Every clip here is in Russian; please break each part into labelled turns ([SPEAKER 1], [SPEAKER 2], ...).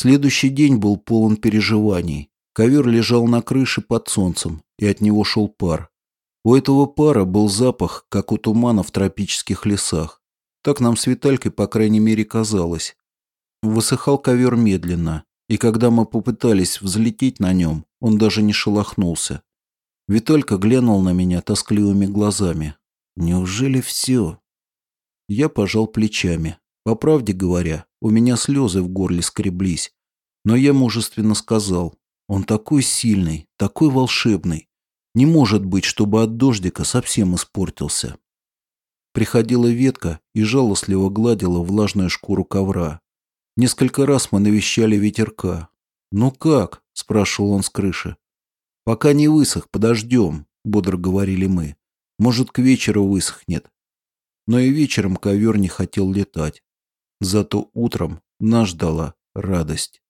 [SPEAKER 1] Следующий день был полон переживаний. Ковер лежал на крыше под солнцем, и от него шел пар. У этого пара был запах, как у тумана в тропических лесах. Так нам с Виталькой, по крайней мере, казалось. Высыхал ковер медленно, и когда мы попытались взлететь на нем, он даже не шелохнулся. Виталька глянул на меня тоскливыми глазами. «Неужели все?» Я пожал плечами. По правде говоря, у меня слезы в горле скреблись. Но я мужественно сказал, он такой сильный, такой волшебный. Не может быть, чтобы от дождика совсем испортился. Приходила ветка и жалостливо гладила влажную шкуру ковра. Несколько раз мы навещали ветерка. «Ну как?» – спрашивал он с крыши. «Пока не высох, подождем», – бодро говорили мы. «Может, к вечеру высохнет». Но и вечером ковер не хотел летать. Зато утром нас ждала радость.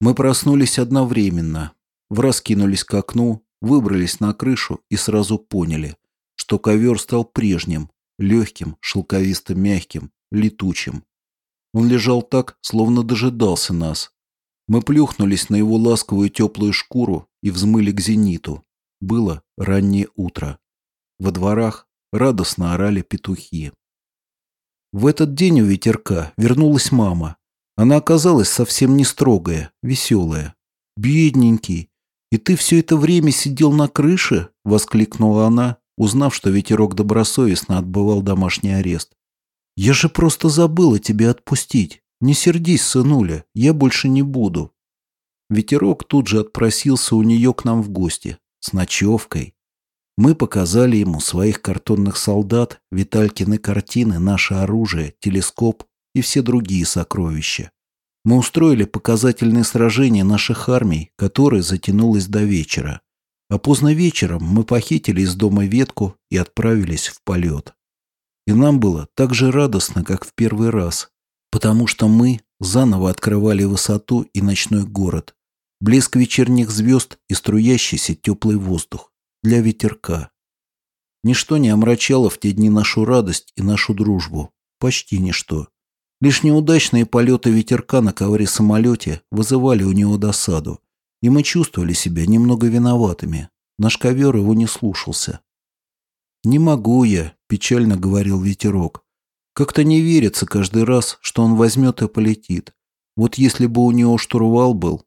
[SPEAKER 1] Мы проснулись одновременно, враз кинулись к окну, выбрались на крышу и сразу поняли, что ковер стал прежним, легким, шелковисто-мягким, летучим. Он лежал так, словно дожидался нас. Мы плюхнулись на его ласковую теплую шкуру и взмыли к зениту. Было раннее утро. Во дворах радостно орали петухи. В этот день у ветерка вернулась мама. Она оказалась совсем не строгая, веселая. «Бедненький! И ты все это время сидел на крыше?» — воскликнула она, узнав, что ветерок добросовестно отбывал домашний арест. «Я же просто забыла тебя отпустить. Не сердись, сынуля, я больше не буду». Ветерок тут же отпросился у нее к нам в гости, с ночевкой. Мы показали ему своих картонных солдат, Виталькины картины, наше оружие, телескоп и все другие сокровища. Мы устроили показательные сражения наших армий, которое затянулось до вечера. А поздно вечером мы похитили из дома ветку и отправились в полет. И нам было так же радостно, как в первый раз, потому что мы заново открывали высоту и ночной город, блеск вечерних звезд и струящийся теплый воздух для ветерка. Ничто не омрачало в те дни нашу радость и нашу дружбу. Почти ничто. Лишь неудачные полеты ветерка на ковре-самолете вызывали у него досаду, и мы чувствовали себя немного виноватыми. Наш ковер его не слушался. «Не могу я», — печально говорил ветерок. «Как-то не верится каждый раз, что он возьмет и полетит. Вот если бы у него штурвал был,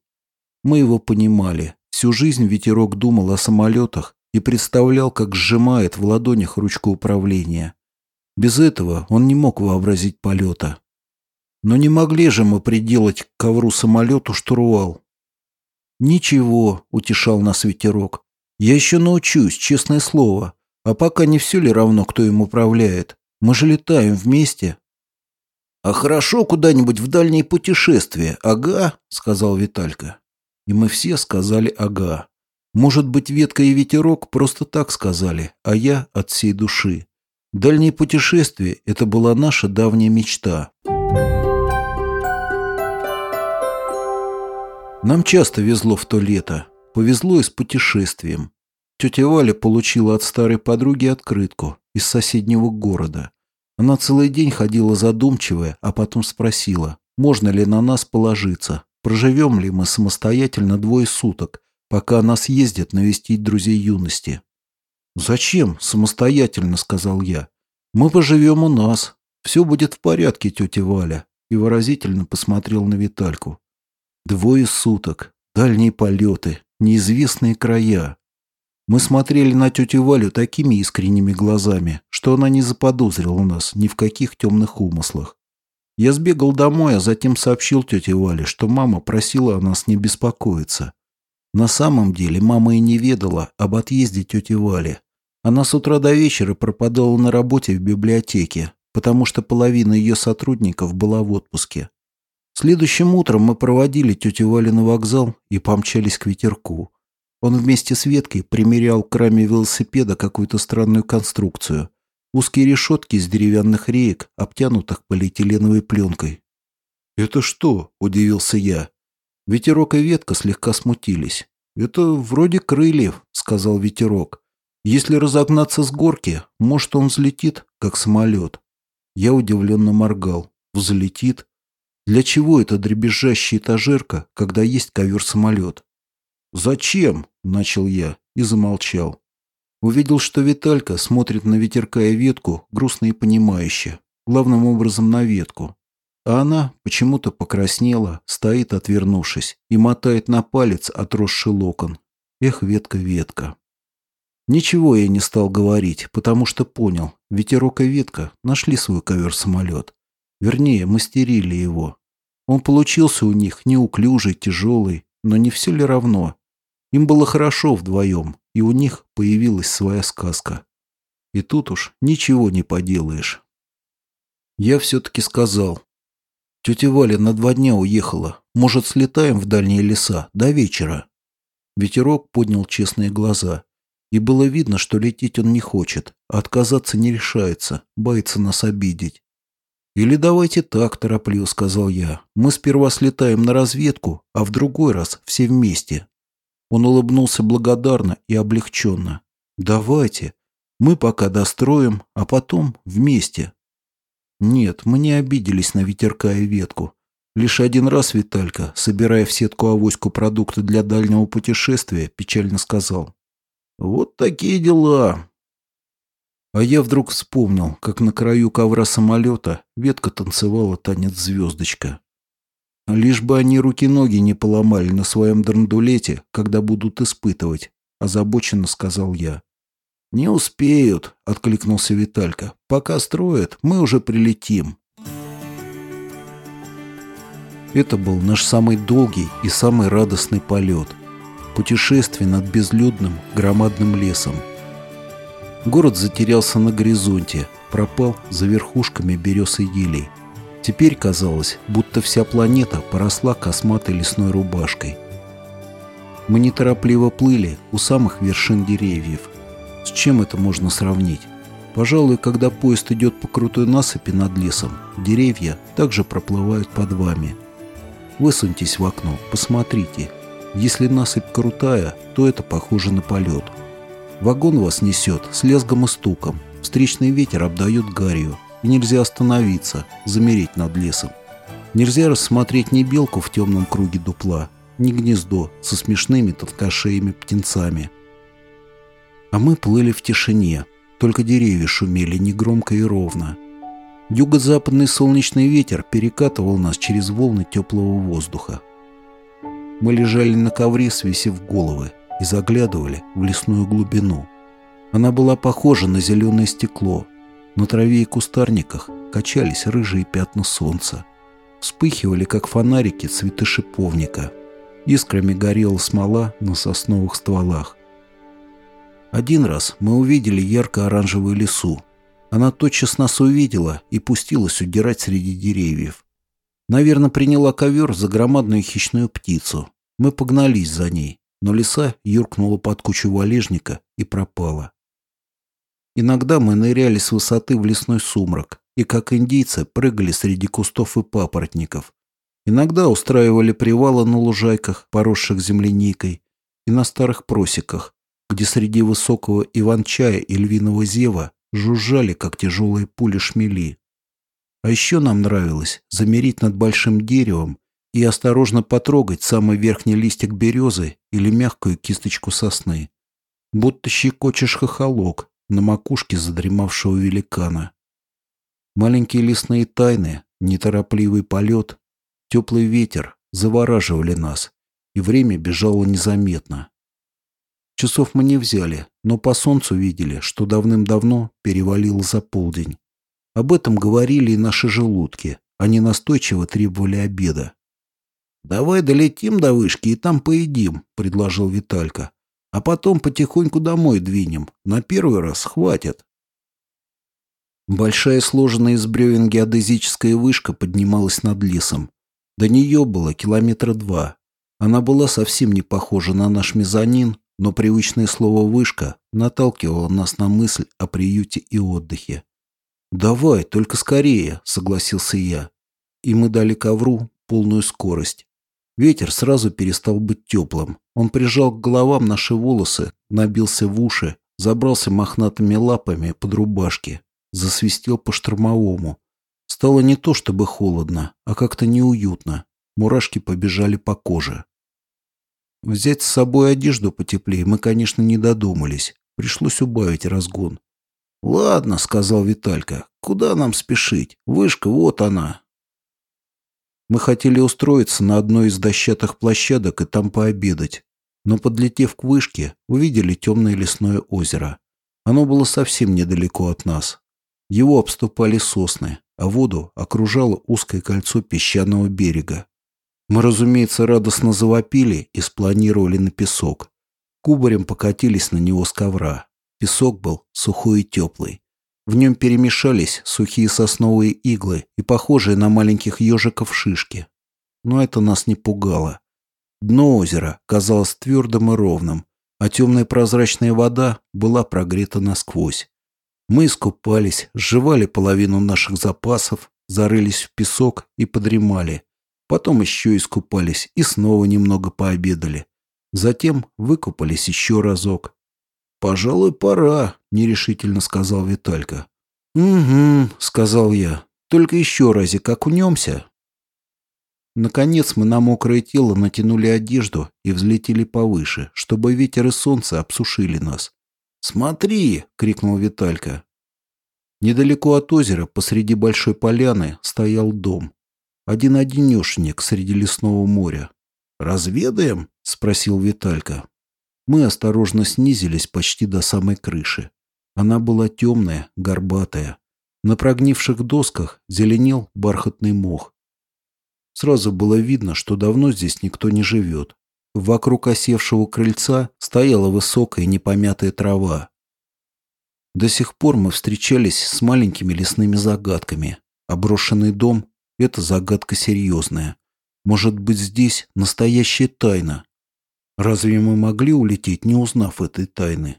[SPEAKER 1] мы его понимали. Всю жизнь ветерок думал о самолетах и представлял, как сжимает в ладонях ручку управления. Без этого он не мог вообразить полета. Но не могли же мы приделать к ковру-самолету штурвал. «Ничего», — утешал нас ветерок. «Я еще научусь, честное слово. А пока не все ли равно, кто им управляет? Мы же летаем вместе». «А хорошо куда-нибудь в дальние путешествия, ага», — сказал Виталька. И мы все сказали «ага». Может быть, ветка и ветерок просто так сказали, а я от всей души. Дальние путешествия – это была наша давняя мечта. Нам часто везло в то лето. Повезло и с путешествием. Тетя Валя получила от старой подруги открытку из соседнего города. Она целый день ходила задумчивая, а потом спросила, можно ли на нас положиться. Проживем ли мы самостоятельно двое суток, пока нас ездят навестить друзей юности? «Зачем? Самостоятельно», — сказал я. «Мы поживем у нас. Все будет в порядке, тетя Валя», и выразительно посмотрел на Витальку. «Двое суток, дальние полеты, неизвестные края». Мы смотрели на тетю Валю такими искренними глазами, что она не заподозрила нас ни в каких темных умыслах. Я сбегал домой, а затем сообщил тете Вале, что мама просила о нас не беспокоиться. На самом деле мама и не ведала об отъезде тети Вали. Она с утра до вечера пропадала на работе в библиотеке, потому что половина ее сотрудников была в отпуске. Следующим утром мы проводили тетю Валю на вокзал и помчались к ветерку. Он вместе с Веткой примерял к раме велосипеда какую-то странную конструкцию. Узкие решетки из деревянных реек, обтянутых полиэтиленовой пленкой. «Это что?» – удивился я. Ветерок и ветка слегка смутились. «Это вроде крыльев», – сказал ветерок. «Если разогнаться с горки, может, он взлетит, как самолет». Я удивленно моргал. «Взлетит?» Для чего эта дребезжащая этажерка, когда есть ковер-самолет? «Зачем?» – начал я и замолчал. Увидел, что Виталька смотрит на ветерка и ветку, грустно и понимающе, главным образом на ветку. А она почему-то покраснела, стоит, отвернувшись, и мотает на палец отросший локон. Эх, ветка, ветка. Ничего я не стал говорить, потому что понял, ветерок и ветка нашли свой ковер-самолет. Вернее, мастерили его. Он получился у них неуклюжий, тяжелый, но не все ли равно? Им было хорошо вдвоем, и у них появилась своя сказка. И тут уж ничего не поделаешь. Я все-таки сказал. Тетя Валя на два дня уехала. Может, слетаем в дальние леса до вечера? Ветерок поднял честные глаза. И было видно, что лететь он не хочет, а отказаться не решается, боится нас обидеть. «Или давайте так, торопливо», — сказал я. «Мы сперва слетаем на разведку, а в другой раз все вместе». Он улыбнулся благодарно и облегченно. «Давайте. Мы пока достроим, а потом вместе». Нет, мы не обиделись на ветерка и ветку. Лишь один раз Виталька, собирая в сетку авоську продукты для дальнего путешествия, печально сказал. Вот такие дела. А я вдруг вспомнил, как на краю ковра самолета ветка танцевала танец звездочка. Лишь бы они руки-ноги не поломали на своем драндулете, когда будут испытывать, озабоченно сказал я. «Не успеют», — откликнулся Виталька. «Пока строят, мы уже прилетим». Это был наш самый долгий и самый радостный полет — путешествие над безлюдным громадным лесом. Город затерялся на горизонте, пропал за верхушками берез и елей. Теперь казалось, будто вся планета поросла косматой лесной рубашкой. Мы неторопливо плыли у самых вершин деревьев. С чем это можно сравнить? Пожалуй, когда поезд идет по крутой насыпи над лесом, деревья также проплывают под вами. Высуньтесь в окно, посмотрите – если насыпь крутая, то это похоже на полет. Вагон вас несет с лезгом и стуком. Встречный ветер обдает гарью. И нельзя остановиться, замереть над лесом. Нельзя рассмотреть ни белку в темном круге дупла, ни гнездо со смешными тонкошеями птенцами. А мы плыли в тишине, только деревья шумели негромко и ровно. Юго-западный солнечный ветер перекатывал нас через волны теплого воздуха. Мы лежали на ковре, свесив головы, и заглядывали в лесную глубину. Она была похожа на зеленое стекло. На траве и кустарниках качались рыжие пятна солнца. Вспыхивали, как фонарики, цветы шиповника. Искрами горела смола на сосновых стволах. Один раз мы увидели ярко-оранжевую лесу. Она тотчас нас увидела и пустилась удирать среди деревьев. Наверное, приняла ковер за громадную хищную птицу. Мы погнались за ней, но лиса юркнула под кучу валежника и пропала. Иногда мы ныряли с высоты в лесной сумрак и, как индийцы, прыгали среди кустов и папоротников. Иногда устраивали привалы на лужайках, поросших земляникой, и на старых просеках, где среди высокого иван-чая и львиного зева жужжали, как тяжелые пули шмели. А еще нам нравилось замереть над большим деревом и осторожно потрогать самый верхний листик березы или мягкую кисточку сосны. Будто щекочешь хохолок на макушке задремавшего великана. Маленькие лесные тайны, неторопливый полет, теплый ветер завораживали нас, и время бежало незаметно. Часов мы не взяли, но по солнцу видели, что давным-давно перевалил за полдень. Об этом говорили и наши желудки, они настойчиво требовали обеда. «Давай долетим до вышки и там поедим», — предложил Виталька. «А потом потихоньку домой двинем. На первый раз хватит». Большая сложенная из бревен геодезическая вышка поднималась над лесом. До нее было километра два. Она была совсем не похожа на наш мезонин, но привычное слово «вышка» наталкивало нас на мысль о приюте и отдыхе. «Давай, только скорее», — согласился я. И мы дали ковру полную скорость. Ветер сразу перестал быть теплым. Он прижал к головам наши волосы, набился в уши, забрался мохнатыми лапами под рубашки, засвистел по штормовому. Стало не то чтобы холодно, а как-то неуютно. Мурашки побежали по коже. Взять с собой одежду потеплее мы, конечно, не додумались. Пришлось убавить разгон. «Ладно», — сказал Виталька, — «куда нам спешить? Вышка, вот она». Мы хотели устроиться на одной из дощатых площадок и там пообедать. Но, подлетев к вышке, увидели темное лесное озеро. Оно было совсем недалеко от нас. Его обступали сосны, а воду окружало узкое кольцо песчаного берега. Мы, разумеется, радостно завопили и спланировали на песок. Кубарем покатились на него с ковра. Песок был сухой и теплый. В нем перемешались сухие сосновые иглы и похожие на маленьких ежиков шишки. Но это нас не пугало. Дно озера казалось твердым и ровным, а темная прозрачная вода была прогрета насквозь. Мы искупались, сживали половину наших запасов, зарылись в песок и подремали. Потом еще искупались и снова немного пообедали. Затем выкупались еще разок. «Пожалуй, пора», — нерешительно сказал Виталька. «Угу», — сказал я. «Только еще разик окунемся». Наконец мы на мокрое тело натянули одежду и взлетели повыше, чтобы ветер и солнце обсушили нас. «Смотри!» — крикнул Виталька. Недалеко от озера, посреди большой поляны, стоял дом. Один-одинешенек среди лесного моря. «Разведаем?» — спросил Виталька. Мы осторожно снизились почти до самой крыши. Она была темная, горбатая. На прогнивших досках зеленел бархатный мох. Сразу было видно, что давно здесь никто не живет. Вокруг осевшего крыльца стояла высокая непомятая трава. До сих пор мы встречались с маленькими лесными загадками. Оброшенный дом — это загадка серьезная. Может быть, здесь настоящая тайна. Разве мы могли улететь, не узнав этой тайны?»